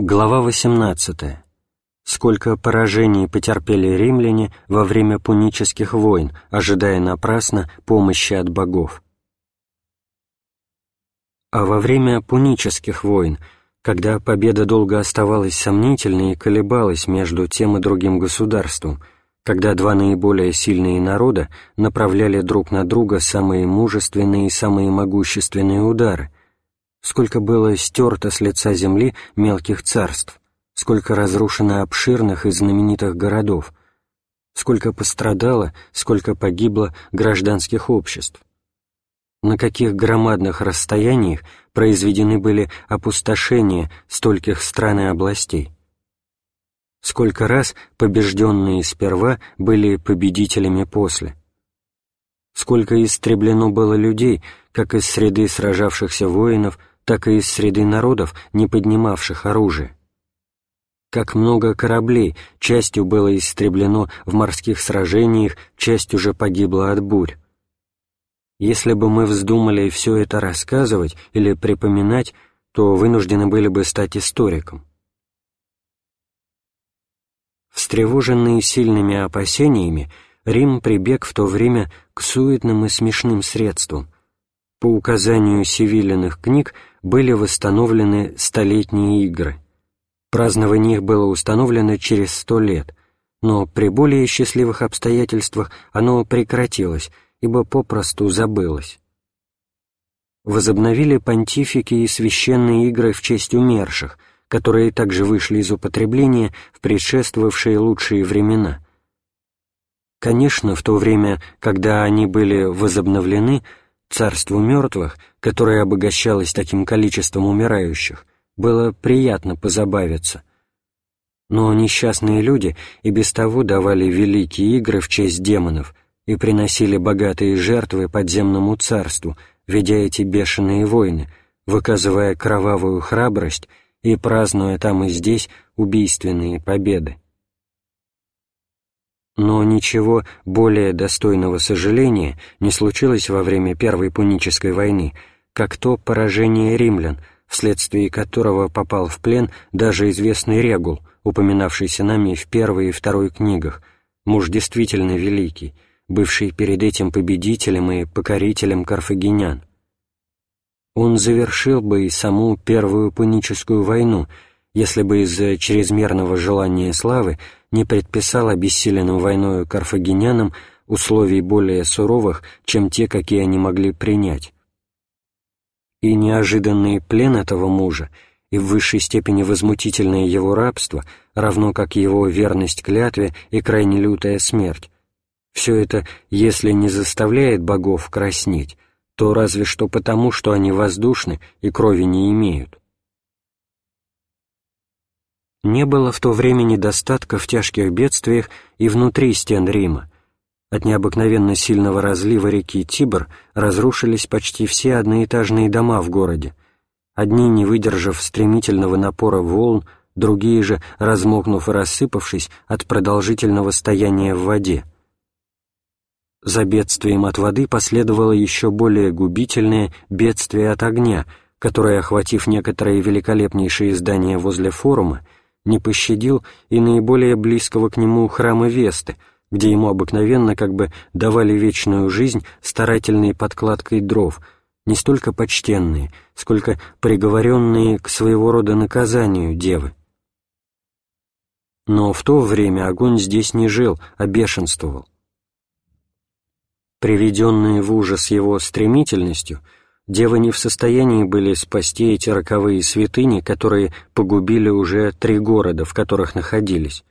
Глава 18. Сколько поражений потерпели римляне во время пунических войн, ожидая напрасно помощи от богов. А во время пунических войн, когда победа долго оставалась сомнительной и колебалась между тем и другим государством, когда два наиболее сильные народа направляли друг на друга самые мужественные и самые могущественные удары, сколько было стерто с лица земли мелких царств, сколько разрушено обширных и знаменитых городов, сколько пострадало, сколько погибло гражданских обществ, на каких громадных расстояниях произведены были опустошения стольких стран и областей. Сколько раз побежденные сперва были победителями после. Сколько истреблено было людей, как из среды сражавшихся воинов, так и из среды народов, не поднимавших оружие. Как много кораблей частью было истреблено в морских сражениях, часть уже погибла от бурь. Если бы мы вздумали все это рассказывать или припоминать, то вынуждены были бы стать историком. Встревоженный сильными опасениями, Рим прибег в то время к суетным и смешным средствам. По указанию сивилиных книг были восстановлены столетние игры. Празднование их было установлено через сто лет, но при более счастливых обстоятельствах оно прекратилось, ибо попросту забылось. Возобновили понтифики и священные игры в честь умерших, которые также вышли из употребления в предшествовавшие лучшие времена. Конечно, в то время, когда они были возобновлены, Царству мертвых, которое обогащалось таким количеством умирающих, было приятно позабавиться. Но несчастные люди и без того давали великие игры в честь демонов и приносили богатые жертвы подземному царству, ведя эти бешеные войны, выказывая кровавую храбрость и празднуя там и здесь убийственные победы но ничего более достойного сожаления не случилось во время Первой Пунической войны, как то поражение римлян, вследствие которого попал в плен даже известный Регул, упоминавшийся нами в первой и второй книгах, муж действительно великий, бывший перед этим победителем и покорителем карфагенян. Он завершил бы и саму Первую Пуническую войну, если бы из-за чрезмерного желания славы не предписал обессиленным войною карфагенянам условий более суровых, чем те, какие они могли принять. И неожиданный плен этого мужа и в высшей степени возмутительное его рабство, равно как его верность клятве и крайне лютая смерть, все это, если не заставляет богов краснеть, то разве что потому, что они воздушны и крови не имеют. Не было в то время недостатка в тяжких бедствиях и внутри стен Рима. От необыкновенно сильного разлива реки Тибр разрушились почти все одноэтажные дома в городе. Одни, не выдержав стремительного напора волн, другие же, размокнув и рассыпавшись от продолжительного стояния в воде. За бедствием от воды последовало еще более губительное бедствие от огня, которое, охватив некоторые великолепнейшие здания возле форума, не пощадил и наиболее близкого к нему храма Весты, где ему обыкновенно как бы давали вечную жизнь старательной подкладкой дров, не столько почтенные, сколько приговоренные к своего рода наказанию девы. Но в то время огонь здесь не жил, а бешенствовал. Приведенные в ужас его стремительностью — девы не в состоянии были спасти эти роковые святыни, которые погубили уже три города, в которых находились.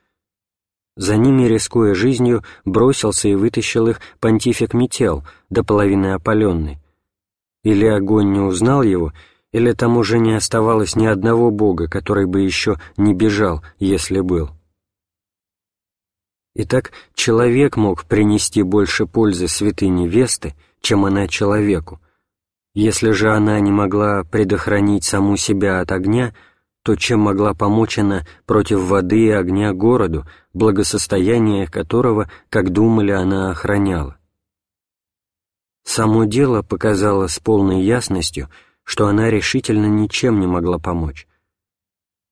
За ними, рискуя жизнью, бросился и вытащил их понтифик Метел, до половины опаленный. Или огонь не узнал его, или там уже не оставалось ни одного бога, который бы еще не бежал, если был. Итак, человек мог принести больше пользы святыне Весты, чем она человеку, если же она не могла предохранить саму себя от огня, то чем могла помочь она против воды и огня городу, благосостояние которого, как думали, она охраняла? Само дело показало с полной ясностью, что она решительно ничем не могла помочь.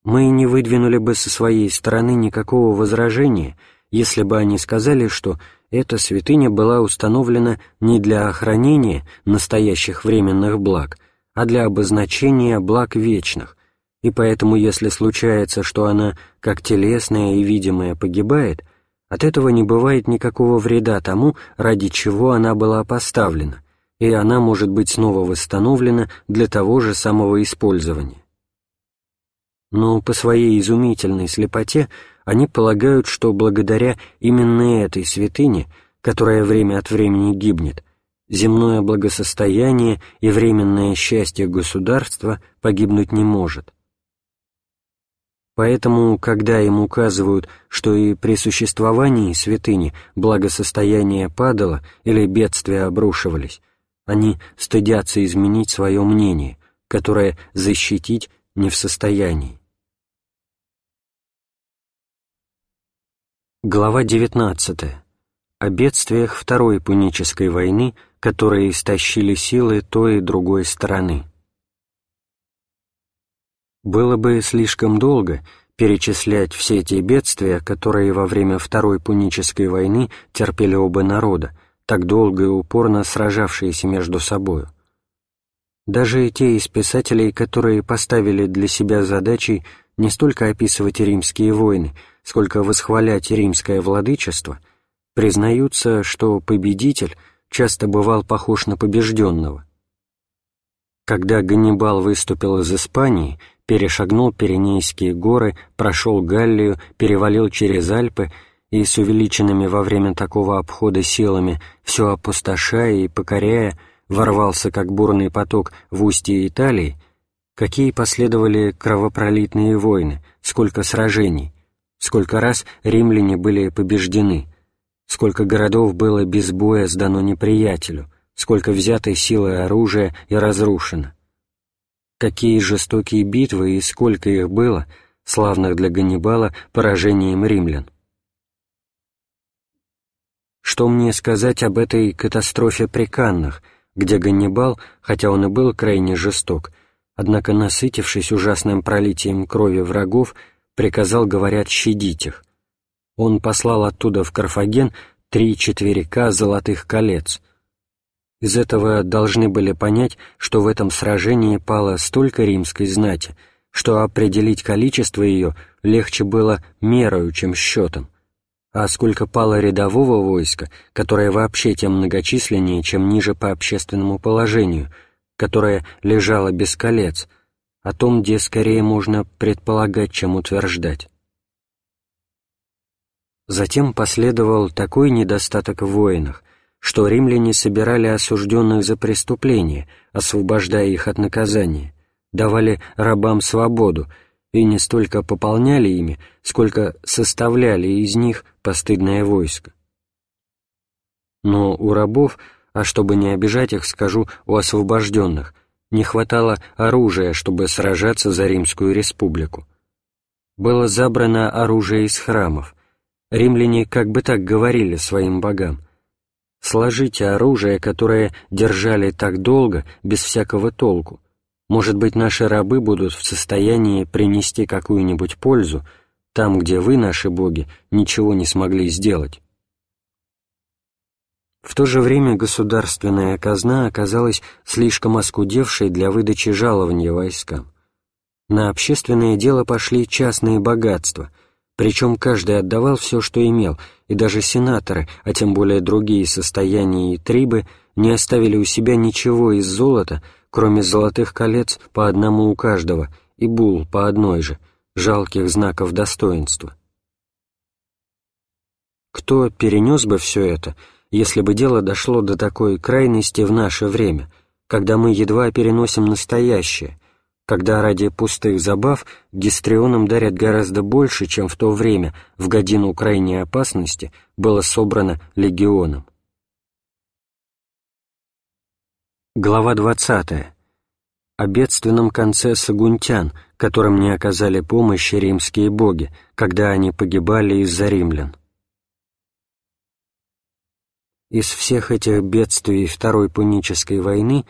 Мы не выдвинули бы со своей стороны никакого возражения, если бы они сказали, что эта святыня была установлена не для охранения настоящих временных благ, а для обозначения благ вечных, и поэтому, если случается, что она, как телесная и видимая, погибает, от этого не бывает никакого вреда тому, ради чего она была поставлена, и она может быть снова восстановлена для того же самого использования. Но по своей изумительной слепоте они полагают, что благодаря именно этой святыне, которая время от времени гибнет, земное благосостояние и временное счастье государства погибнуть не может. Поэтому, когда им указывают, что и при существовании святыни благосостояние падало или бедствия обрушивались, они стыдятся изменить свое мнение, которое защитить не в состоянии. Глава 19. О бедствиях Второй Пунической войны, которые истощили силы той и другой стороны. Было бы слишком долго перечислять все те бедствия, которые во время Второй Пунической войны терпели оба народа, так долго и упорно сражавшиеся между собою. Даже те из писателей, которые поставили для себя задачей не столько описывать римские войны, сколько восхвалять римское владычество, признаются, что победитель часто бывал похож на побежденного. Когда Ганнибал выступил из Испании, перешагнул Пиренейские горы, прошел Галлию, перевалил через Альпы и с увеличенными во время такого обхода силами, все опустошая и покоряя, ворвался как бурный поток в устье Италии, какие последовали кровопролитные войны, сколько сражений, сколько раз римляне были побеждены, сколько городов было без боя сдано неприятелю, сколько взятой силы оружия и разрушено. Какие жестокие битвы и сколько их было, славных для Ганнибала поражением римлян. Что мне сказать об этой катастрофе при Каннах, где Ганнибал, хотя он и был крайне жесток, однако, насытившись ужасным пролитием крови врагов, приказал, говорят, щадить их. Он послал оттуда в Карфаген три четверика золотых колец. Из этого должны были понять, что в этом сражении пало столько римской знати, что определить количество ее легче было мерою, чем счетом. А сколько пало рядового войска, которое вообще тем многочисленнее, чем ниже по общественному положению, которое лежало без колец, о том, где скорее можно предполагать, чем утверждать. Затем последовал такой недостаток в воинах, что римляне собирали осужденных за преступления, освобождая их от наказания, давали рабам свободу и не столько пополняли ими, сколько составляли из них постыдное войско. Но у рабов, а чтобы не обижать их, скажу, у освобожденных – не хватало оружия, чтобы сражаться за Римскую республику. Было забрано оружие из храмов. Римляне как бы так говорили своим богам. «Сложите оружие, которое держали так долго, без всякого толку. Может быть, наши рабы будут в состоянии принести какую-нибудь пользу там, где вы, наши боги, ничего не смогли сделать». В то же время государственная казна оказалась слишком оскудевшей для выдачи жалования войскам. На общественное дело пошли частные богатства, причем каждый отдавал все, что имел, и даже сенаторы, а тем более другие состояния и трибы, не оставили у себя ничего из золота, кроме золотых колец по одному у каждого и бул по одной же, жалких знаков достоинства. Кто перенес бы все это — если бы дело дошло до такой крайности в наше время, когда мы едва переносим настоящее, когда ради пустых забав гистрионам дарят гораздо больше, чем в то время, в годину крайней опасности, было собрано легионом. Глава 20. О бедственном конце сагунтян, которым не оказали помощи римские боги, когда они погибали из-за римлян. Из всех этих бедствий Второй Пунической войны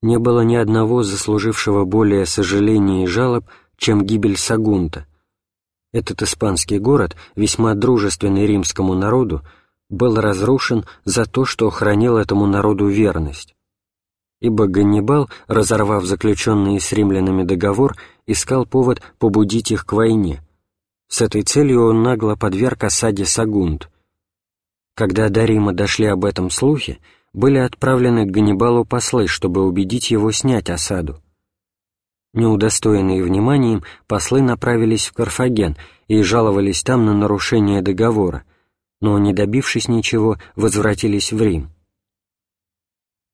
не было ни одного заслужившего более сожаления и жалоб, чем гибель Сагунта. Этот испанский город, весьма дружественный римскому народу, был разрушен за то, что хранил этому народу верность. Ибо Ганнибал, разорвав заключенный с римлянами договор, искал повод побудить их к войне. С этой целью он нагло подверг осаде Сагунт. Когда до Рима дошли об этом слухи, были отправлены к Ганнибалу послы, чтобы убедить его снять осаду. Неудостоенные вниманием, послы направились в Карфаген и жаловались там на нарушение договора, но, не добившись ничего, возвратились в Рим.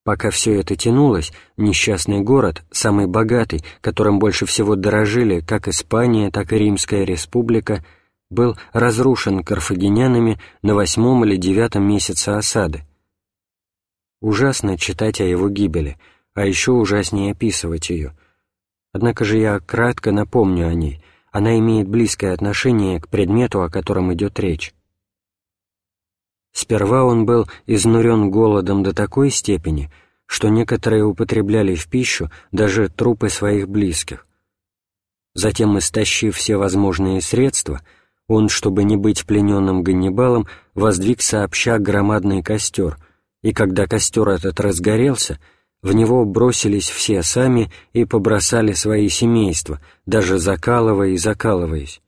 Пока все это тянулось, несчастный город, самый богатый, которым больше всего дорожили как Испания, так и Римская республика, был разрушен карфагенянами на восьмом или девятом месяце осады. Ужасно читать о его гибели, а еще ужаснее описывать ее. Однако же я кратко напомню о ней, она имеет близкое отношение к предмету, о котором идет речь. Сперва он был изнурен голодом до такой степени, что некоторые употребляли в пищу даже трупы своих близких. Затем, истощив все возможные средства, он, чтобы не быть плененным Ганнибалом, воздвиг сообща громадный костер — и когда костер этот разгорелся, в него бросились все сами и побросали свои семейства, даже закалывая и закалываясь.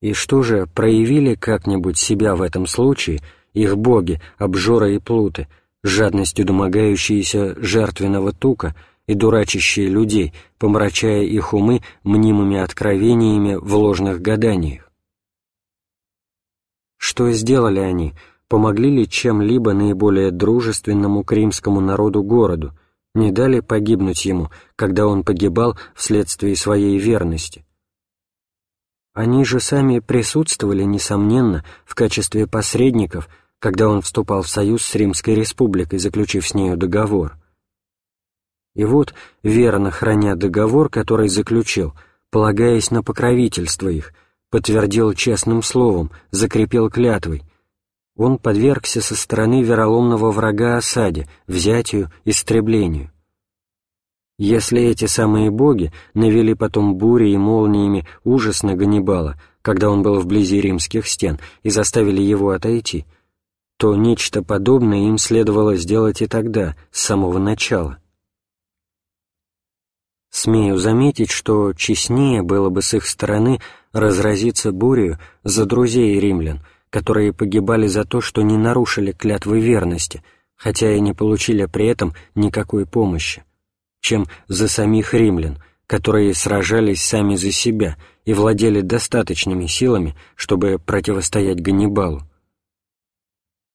И что же, проявили как-нибудь себя в этом случае их боги, обжора и плуты, жадностью домогающиеся жертвенного тука и дурачащие людей, помрачая их умы мнимыми откровениями в ложных гаданиях? Что сделали они, помогли ли чем-либо наиболее дружественному к римскому народу городу, не дали погибнуть ему, когда он погибал вследствие своей верности. Они же сами присутствовали, несомненно, в качестве посредников, когда он вступал в союз с Римской республикой, заключив с нею договор. И вот, верно храня договор, который заключил, полагаясь на покровительство их, подтвердил честным словом, закрепил клятвой, он подвергся со стороны вероломного врага осаде, взятию, истреблению. Если эти самые боги навели потом бури и молниями ужас на Ганнибала, когда он был вблизи римских стен, и заставили его отойти, то нечто подобное им следовало сделать и тогда, с самого начала. Смею заметить, что честнее было бы с их стороны разразиться бурею за друзей римлян, которые погибали за то, что не нарушили клятвы верности, хотя и не получили при этом никакой помощи, чем за самих римлян, которые сражались сами за себя и владели достаточными силами, чтобы противостоять Ганнибалу.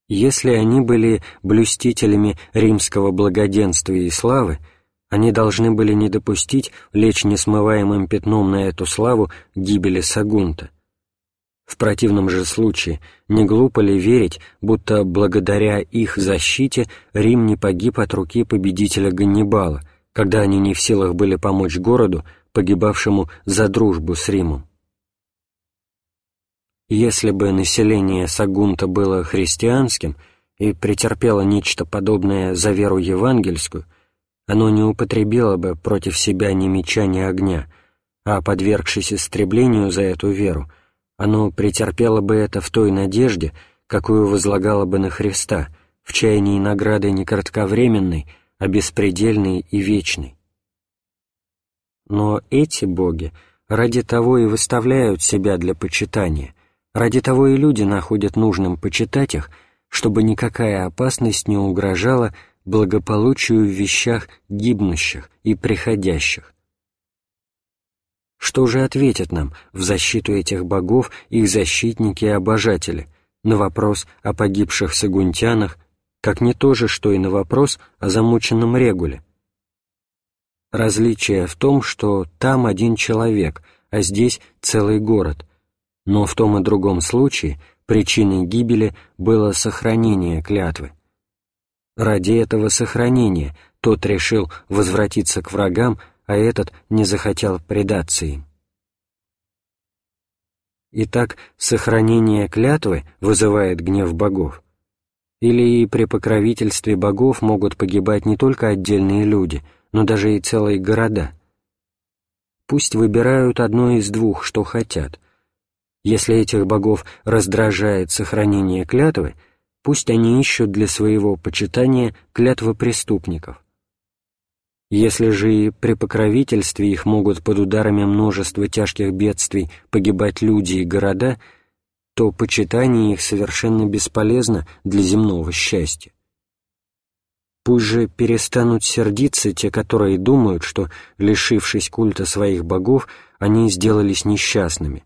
Если они были блюстителями римского благоденствия и славы, они должны были не допустить лечь несмываемым пятном на эту славу гибели Сагунта. В противном же случае, не глупо ли верить, будто благодаря их защите Рим не погиб от руки победителя Ганнибала, когда они не в силах были помочь городу, погибавшему за дружбу с Римом? Если бы население Сагунта было христианским и претерпело нечто подобное за веру евангельскую, оно не употребило бы против себя ни меча, ни огня, а, подвергшись истреблению за эту веру, оно претерпело бы это в той надежде, какую возлагало бы на Христа, в чаянии награды не кратковременной, а беспредельной и вечной. Но эти боги ради того и выставляют себя для почитания, ради того и люди находят нужным почитать их, чтобы никакая опасность не угрожала благополучию в вещах гибнущих и приходящих. Что же ответят нам в защиту этих богов их защитники и обожатели на вопрос о погибших сагунтянах, как не то же, что и на вопрос о замученном Регуле? Различие в том, что там один человек, а здесь целый город, но в том и другом случае причиной гибели было сохранение клятвы. Ради этого сохранения тот решил возвратиться к врагам, а этот не захотел предаться им. Итак, сохранение клятвы вызывает гнев богов. Или и при покровительстве богов могут погибать не только отдельные люди, но даже и целые города. пусть выбирают одно из двух, что хотят. Если этих богов раздражает сохранение клятвы, пусть они ищут для своего почитания клятвы преступников. Если же и при покровительстве их могут под ударами множества тяжких бедствий погибать люди и города, то почитание их совершенно бесполезно для земного счастья. Пусть же перестанут сердиться те, которые думают, что, лишившись культа своих богов, они сделались несчастными.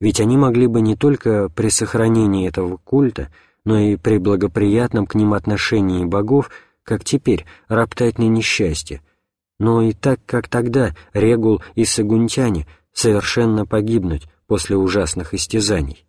Ведь они могли бы не только при сохранении этого культа, но и при благоприятном к ним отношении богов, как теперь, роптать на несчастье, но и так, как тогда Регул и Сагунтяне, совершенно погибнуть после ужасных истязаний.